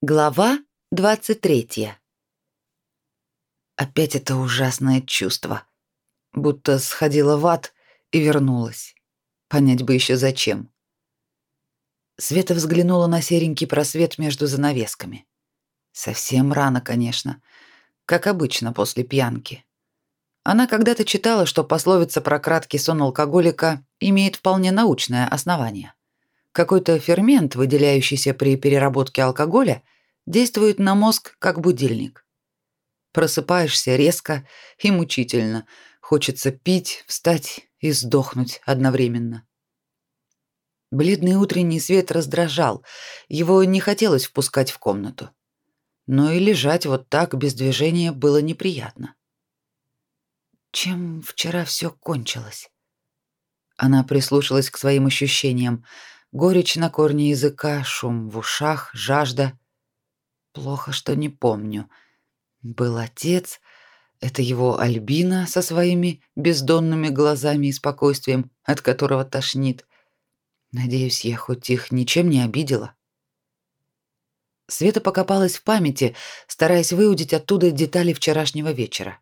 Глава 23. Опять это ужасное чувство. Будто сходила в ад и вернулась. Понять бы еще зачем. Света взглянула на серенький просвет между занавесками. Совсем рано, конечно. Как обычно после пьянки. Она когда-то читала, что пословица про краткий сон алкоголика имеет вполне научное основание. Какой-то фермент, выделяющийся при переработке алкоголя, действует на мозг как будильник. Просыпаешься резко и мучительно. Хочется пить, встать и сдохнуть одновременно. Бледный утренний свет раздражал, его не хотелось впускать в комнату. Но и лежать вот так без движения было неприятно. Чем вчера все кончилось? Она прислушалась к своим ощущениям. Горечь на корне языка, шум в ушах, жажда. Плохо, что не помню. Был отец, это его Альбина со своими бездонными глазами и спокойствием, от которого тошнит. Надеюсь, я хоть их ничем не обидела. Света покопалась в памяти, стараясь выудить оттуда детали вчерашнего вечера.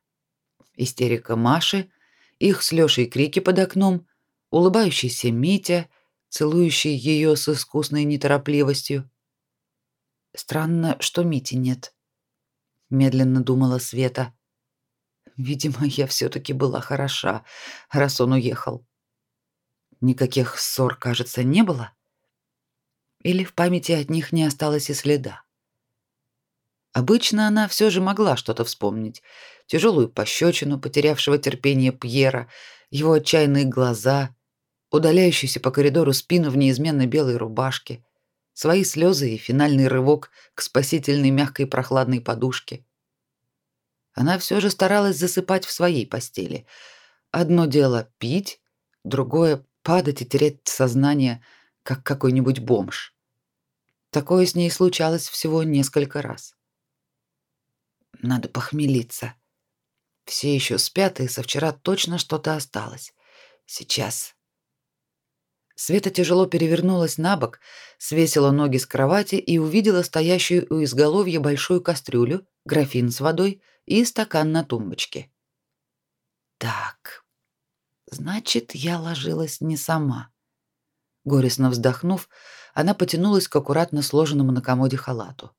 Истерика Маши, их с Лёшей крики под окном, улыбающийся Митя, целующий ее с искусной неторопливостью. Странно, что Мити нет. Медленно думала Света. Видимо, я все таки была хороша, раз он уехал. Никаких ссор, кажется, не было. Или в памяти от них не осталось и следа. Обычно она все же могла что-то вспомнить. Тяжелую пощечину потерявшего терпение Пьера, его отчаянные глаза, удаляющуюся по коридору спину в неизменно белой рубашке, свои слезы и финальный рывок к спасительной мягкой прохладной подушке. Она все же старалась засыпать в своей постели. Одно дело пить, другое падать и терять сознание, как какой-нибудь бомж. Такое с ней случалось всего несколько раз. Надо похмелиться. Все еще спят, и со вчера точно что-то осталось. Сейчас Света тяжело перевернулась на бок, свесила ноги с кровати и увидела стоящую у изголовья большую кастрюлю, графин с водой и стакан на тумбочке. Так. Значит, я ложилась не сама. Горестно вздохнув, она потянулась к аккуратно сложенному на комоде халату.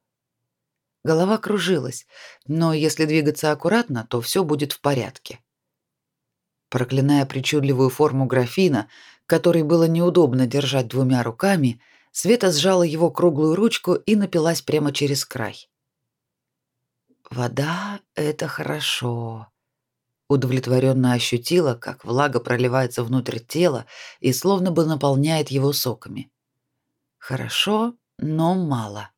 Голова кружилась, но если двигаться аккуратно, то все будет в порядке. Проклиная причудливую форму графина, который было неудобно держать двумя руками, Света сжала его круглую ручку и напилась прямо через край. Вода это хорошо. Удовлетворенно ощутила, как влага проливается внутрь тела и словно бы наполняет его соками. Хорошо, но мало.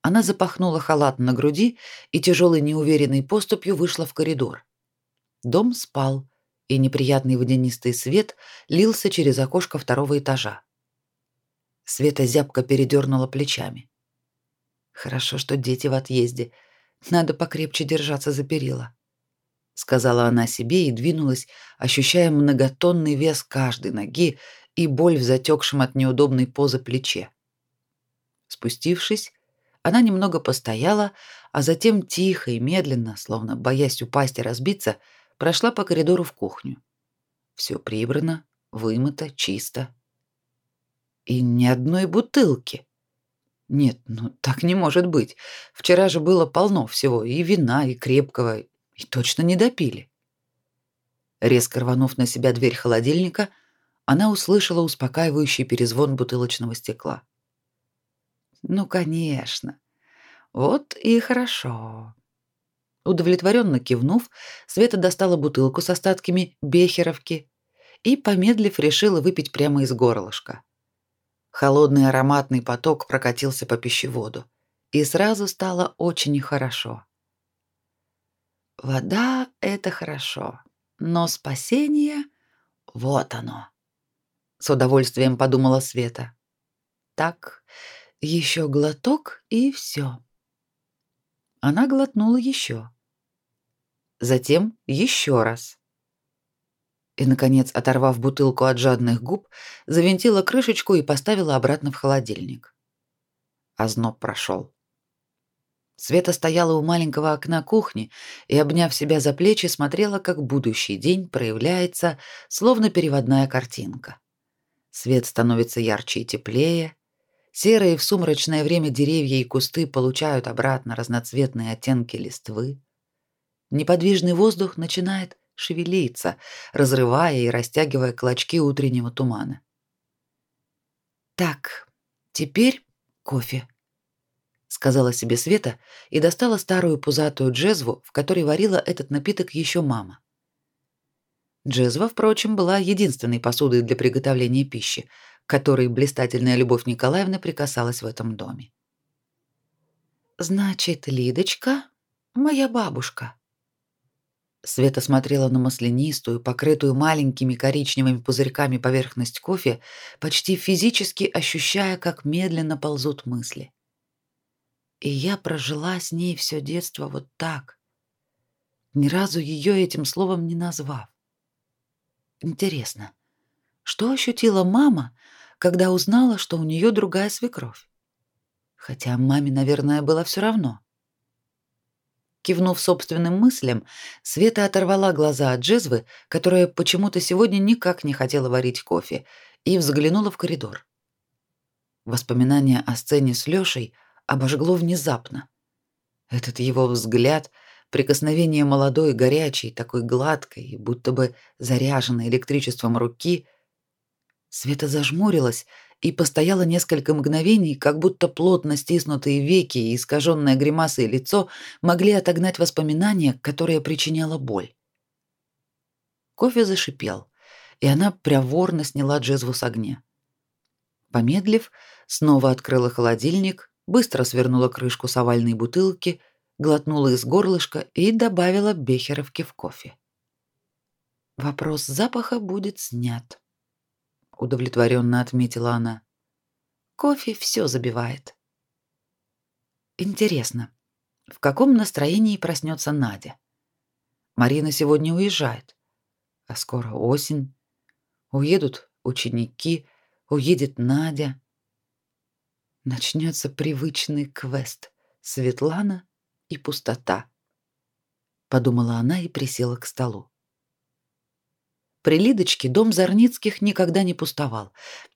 Она запахнула халат на груди и тяжелой неуверенной поступью вышла в коридор. Дом спал, и неприятный водянистый свет лился через окошко второго этажа. Света зябко передернула плечами. Хорошо, что дети в отъезде. Надо покрепче держаться за перила, сказала она себе и двинулась, ощущая многотонный вес каждой ноги и боль в затекшем от неудобной позы плече. Спустившись, она немного постояла, а затем тихо и медленно, словно боясь упасть и разбиться, прошла по коридору в кухню. Все прибрано, вымыто, чисто. И ни одной бутылки. Нет, ну так не может быть. Вчера же было полно всего, и вина, и крепкого, и точно не допили. Резко рванув на себя дверь холодильника, она услышала успокаивающий перезвон бутылочного стекла. Ну, конечно. Вот и хорошо. Удовлетворенно кивнув, Света достала бутылку с остатками бехеровки и, помедлив, решила выпить прямо из горлышка. Холодный ароматный поток прокатился по пищеводу, и сразу стало очень хорошо. Вода — это хорошо, но спасение — вот оно. С удовольствием подумала Света. Так, еще глоток и все. Она глотнула еще. Затем еще раз. И, наконец, оторвав бутылку от жадных губ, завинтила крышечку и поставила обратно в холодильник. а зноб прошел. Света стояла у маленького окна кухни и, обняв себя за плечи, смотрела, как будущий день проявляется, словно переводная картинка. Свет становится ярче и теплее, серые в сумрачное время деревья и кусты получают обратно разноцветные оттенки листвы. Неподвижный воздух начинает шевелиться, разрывая и растягивая клочки утреннего тумана. Так, теперь кофе, сказала себе Света и достала старую пузатую джезву, в которой варила этот напиток еще мама. Джезва, впрочем, была единственной посудой для приготовления пищи, которой блистательная Любовь Николаевна прикасалась в этом доме. Значит, Лидочка моя бабушка. Света смотрела на маслянистую, покрытую маленькими коричневыми пузырьками поверхность кофе, почти физически ощущая, как медленно ползут мысли. И я прожила с ней все детство вот так, ни разу ее этим словом не назвав. Интересно, что ощутила мама, когда узнала, что у нее другая свекровь? Хотя маме, наверное, было все равно. Кивнув собственным мыслям, Света оторвала глаза от джезвы, которая почему-то сегодня никак не хотела варить кофе, и взглянула в коридор. Воспоминание о сцене с Лёшей обожгло внезапно. Этот его взгляд, прикосновение молодой, горячей, такой гладкой, будто бы заряженной электричеством руки. Света зажмурилась и постояла несколько мгновений, как будто плотно стиснутые веки и искаженное гримасой лицо могли отогнать воспоминания, которые причиняло боль. Кофе зашипел, и она проворно сняла джезву с огня. Помедлив, снова открыла холодильник, быстро свернула крышку с овальной бутылки, глотнула из горлышка и добавила бехеровки в кофе. Вопрос запаха будет снят удовлетворенно отметила она. Кофе все забивает. Интересно, в каком настроении проснется Надя? Марина сегодня уезжает, а скоро осень. Уедут ученики, уедет Надя. Начнется привычный квест Светлана и пустота. Подумала она и присела к столу. При Лидочке дом Зарницких никогда не пустовал.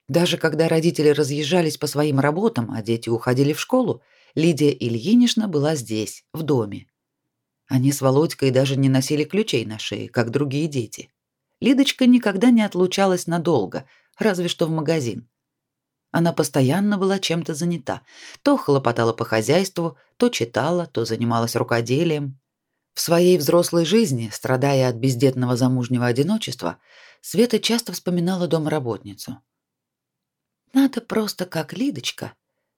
Даже когда родители разъезжались по своим работам, а дети уходили в школу, Лидия Ильинична была здесь, в доме. Они с Володькой даже не носили ключей на шее, как другие дети. Лидочка никогда не отлучалась надолго, разве что в магазин. Она постоянно была чем-то занята. То хлопотала по хозяйству, то читала, то занималась рукоделием. В своей взрослой жизни, страдая от бездетного замужнего одиночества, Света часто вспоминала домработницу. Надо просто как Лидочка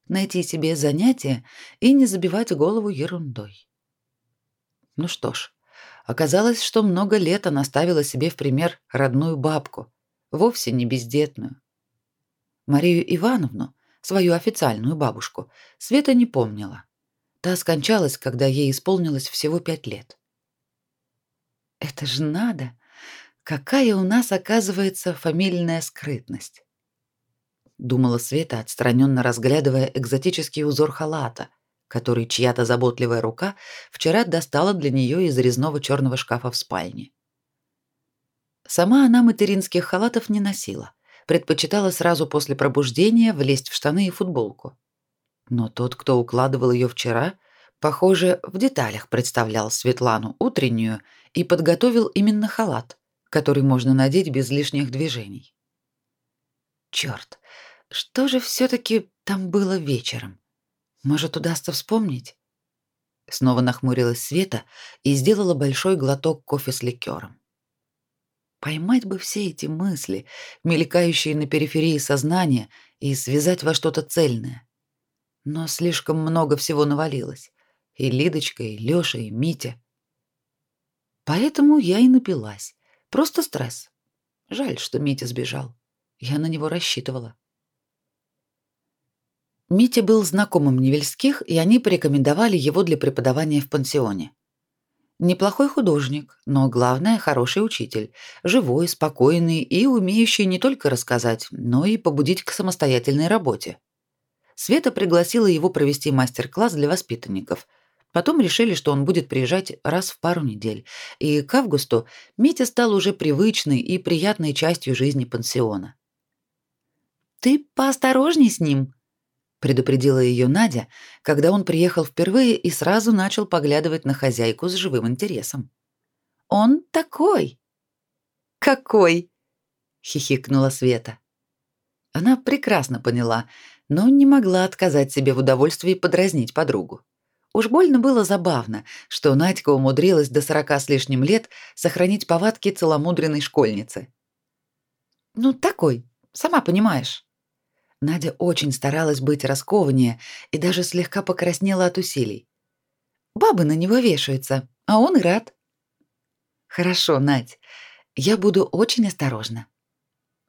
найти себе занятие и не забивать голову ерундой. Ну что ж, оказалось, что много лет она ставила себе в пример родную бабку, вовсе не бездетную. Марию Ивановну, свою официальную бабушку, Света не помнила. Та скончалась, когда ей исполнилось всего пять лет. Это же надо! Какая у нас, оказывается, фамильная скрытность. Думала Света, отстраненно разглядывая экзотический узор халата, который чья-то заботливая рука вчера достала для нее из резного черного шкафа в спальне. Сама она материнских халатов не носила, предпочитала сразу после пробуждения влезть в штаны и футболку. Но тот, кто укладывал ее вчера, похоже, в деталях представлял Светлану утреннюю и подготовил именно халат, который можно надеть без лишних движений. Черт, что же все таки там было вечером? Может, удастся вспомнить? Снова нахмурилась Света и сделала большой глоток кофе с ликером. Поймать бы все эти мысли, мелькающие на периферии сознания, и связать во что-то цельное но слишком много всего навалилось. И Лидочка, и Лёша, и Митя. Поэтому я и напилась. Просто стресс. Жаль, что Митя сбежал. Я на него рассчитывала. Митя был знакомым Невельских, и они порекомендовали его для преподавания в пансионе. Неплохой художник, но главное хороший учитель, живой, спокойный и умеющий не только рассказать, но и побудить к самостоятельной работе. Света пригласила его провести мастер-класс для воспитанников. Потом решили, что он будет приезжать раз в пару недель. И к августу Митя стал уже привычной и приятной частью жизни пансиона. «Ты поосторожней с ним», — предупредила ее Надя, когда он приехал впервые и сразу начал поглядывать на хозяйку с живым интересом. «Он такой». «Какой?» — хихикнула Света. Она прекрасно поняла, но не могла отказать себе в удовольствии подразнить подругу. Уж больно было забавно, что Надька умудрилась до сорока с лишним лет сохранить повадки целомудренной школьницы. «Ну, такой, сама понимаешь». Надя очень старалась быть раскованнее и даже слегка покраснела от усилий. Бабы на него вешаются, а он и рад. «Хорошо, Надь, я буду очень осторожна»,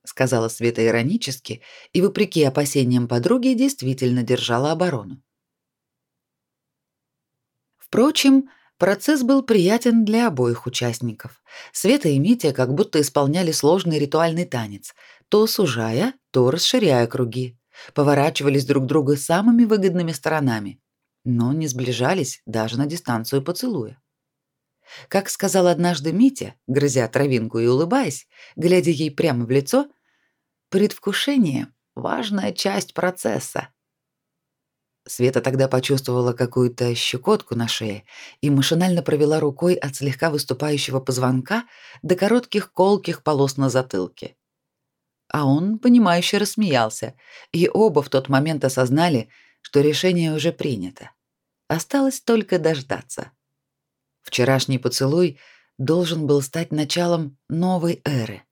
сказала Света иронически и вопреки опасениям подруги действительно держала оборону. Впрочем, процесс был приятен для обоих участников. Света и Митя как будто исполняли сложный ритуальный танец, то сужая, то расширяя круги, поворачивались друг друга самыми выгодными сторонами, но не сближались даже на дистанцию поцелуя. Как сказал однажды Митя, грызя травинку и улыбаясь, глядя ей прямо в лицо, предвкушение — важная часть процесса. Света тогда почувствовала какую-то щекотку на шее и машинально провела рукой от слегка выступающего позвонка до коротких колких полос на затылке. А он, понимающе рассмеялся, и оба в тот момент осознали, что решение уже принято. Осталось только дождаться. Вчерашний поцелуй должен был стать началом новой эры.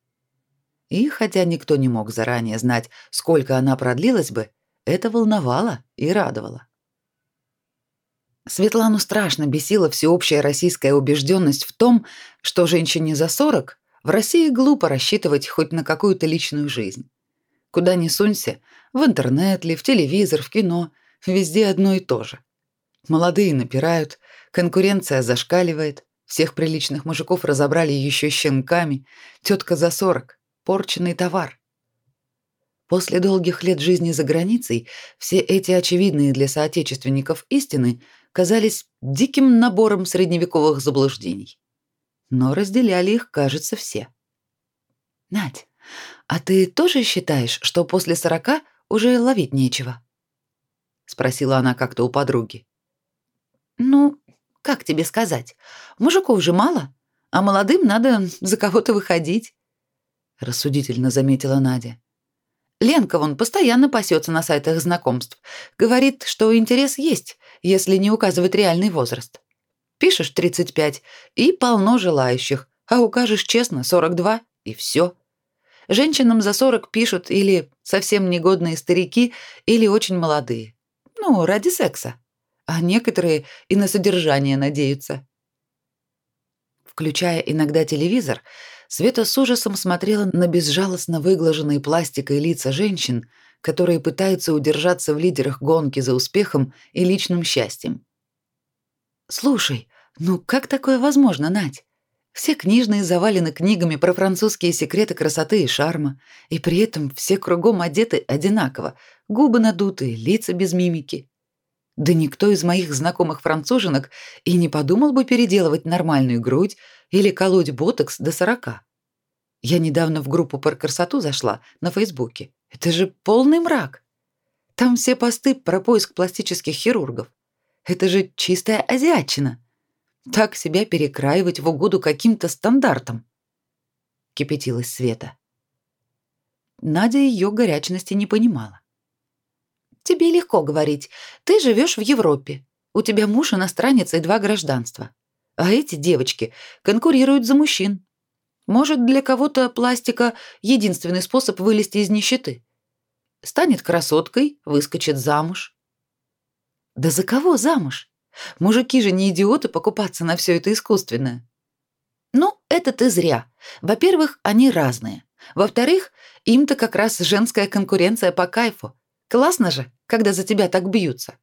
И хотя никто не мог заранее знать, сколько она продлилась бы, это волновало и радовало. Светлану страшно бесила всеобщая российская убежденность в том, что женщине за 40 в России глупо рассчитывать хоть на какую-то личную жизнь. Куда ни сунься, в интернет ли, в телевизор, в кино, везде одно и то же. Молодые напирают, конкуренция зашкаливает, всех приличных мужиков разобрали еще щенками, тетка за 40, порченный товар. После долгих лет жизни за границей все эти очевидные для соотечественников истины казались диким набором средневековых заблуждений. Но разделяли их, кажется, все. Надь, а ты тоже считаешь, что после сорока уже ловить нечего? спросила она как-то у подруги. Ну, как тебе сказать? Мужиков же мало, а молодым надо за кого-то выходить, рассудительно заметила Надя. Ленка вон постоянно пасется на сайтах знакомств. Говорит, что интерес есть, если не указывать реальный возраст. Пишешь 35 и полно желающих, а укажешь честно 42 и все. Женщинам за 40 пишут или совсем негодные старики, или очень молодые. Ну, ради секса а некоторые и на содержание надеются. Включая иногда телевизор, Света с ужасом смотрела на безжалостно выглаженные пластикой лица женщин, которые пытаются удержаться в лидерах гонки за успехом и личным счастьем. «Слушай, ну как такое возможно, Надь? Все книжные завалены книгами про французские секреты красоты и шарма, и при этом все кругом одеты одинаково, губы надутые, лица без мимики. Да никто из моих знакомых француженок и не подумал бы переделывать нормальную грудь или колоть ботокс до сорока. Я недавно в группу про красоту зашла на Фейсбуке. Это же полный мрак. Там все посты про поиск пластических хирургов. Это же чистая азиатчина. Так себя перекраивать в угоду каким-то стандартам. Кипятилась Света. Надя ее горячности не понимала. Тебе легко говорить. Ты живешь в Европе. У тебя муж иностранец и два гражданства. А эти девочки конкурируют за мужчин. Может, для кого-то пластика — единственный способ вылезти из нищеты. Станет красоткой, выскочит замуж. Да за кого замуж? Мужики же не идиоты покупаться на все это искусственное. Ну, это ты зря. Во-первых, они разные. Во-вторых, им-то как раз женская конкуренция по кайфу. Классно же когда за тебя так бьются.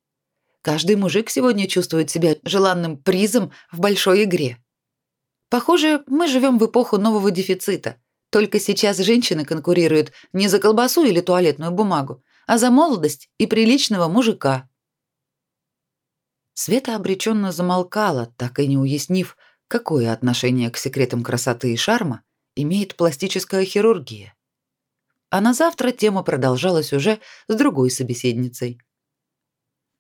Каждый мужик сегодня чувствует себя желанным призом в большой игре. Похоже, мы живем в эпоху нового дефицита. Только сейчас женщины конкурируют не за колбасу или туалетную бумагу, а за молодость и приличного мужика. Света обреченно замолкала, так и не уяснив, какое отношение к секретам красоты и шарма имеет пластическая хирургия. А на завтра тема продолжалась уже с другой собеседницей.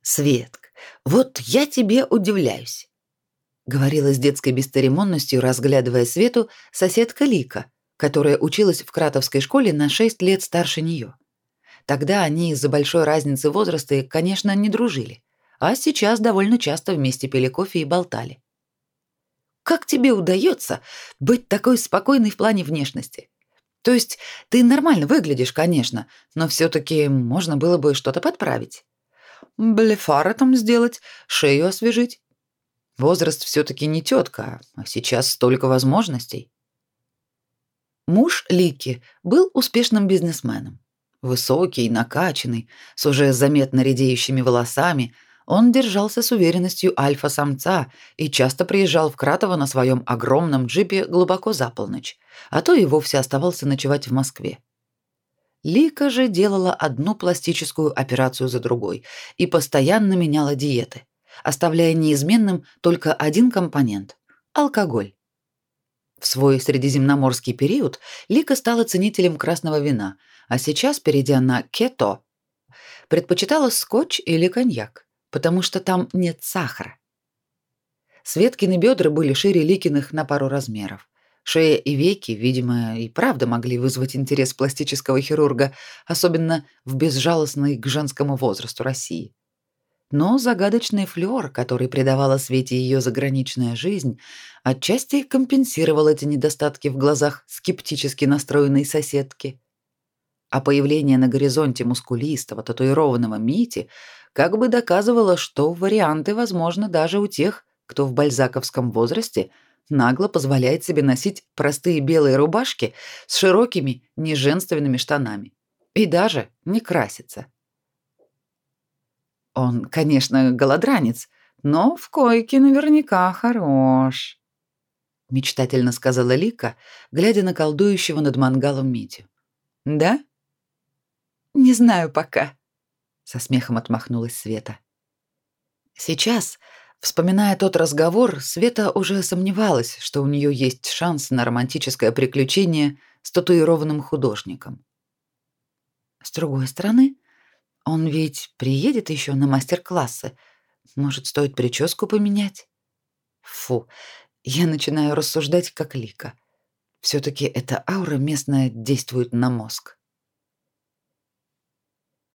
«Светк, вот я тебе удивляюсь», — говорила с детской бесцеремонностью, разглядывая Свету, соседка Лика, которая училась в Кратовской школе на 6 лет старше нее. Тогда они из-за большой разницы возраста, конечно, не дружили, а сейчас довольно часто вместе пили кофе и болтали. Как тебе удается быть такой спокойной в плане внешности? То есть ты нормально выглядишь, конечно, но все таки можно было бы что-то подправить. Блефара там сделать, шею освежить. Возраст все таки не тетка, а сейчас столько возможностей. Муж Лики был успешным бизнесменом. Высокий, накачанный, с уже заметно редеющими волосами, он держался с уверенностью альфа-самца и часто приезжал в Кратово на своем огромном джипе глубоко за полночь, а то и вовсе оставался ночевать в Москве. Лика же делала одну пластическую операцию за другой и постоянно меняла диеты, оставляя неизменным только один компонент – алкоголь. В свой средиземноморский период Лика стала ценителем красного вина, а сейчас, перейдя на кето, предпочитала скотч или коньяк потому что там нет сахара. Светкины бедра были шире Ликиных на пару размеров. Шея и веки, видимо, и правда могли вызвать интерес пластического хирурга, особенно в безжалостной к женскому возрасту России. Но загадочный флёр, который придавала Свете ее заграничная жизнь, отчасти компенсировал эти недостатки в глазах скептически настроенной соседки. А появление на горизонте мускулистого, татуированного Мити как бы доказывало, что варианты возможны даже у тех, кто в бальзаковском возрасте нагло позволяет себе носить простые белые рубашки с широкими неженственными штанами и даже не красится. Он, конечно, голодранец, но в койке наверняка хорош, мечтательно сказала Лика, глядя на колдующего над мангалом Митю. Да? Не знаю пока, со смехом отмахнулась Света. Сейчас, вспоминая тот разговор, Света уже сомневалась, что у нее есть шанс на романтическое приключение с татуированным художником. С другой стороны, он ведь приедет еще на мастер-классы. Может, стоит прическу поменять? Фу, я начинаю рассуждать как Лика. все таки эта аура местная действует на мозг.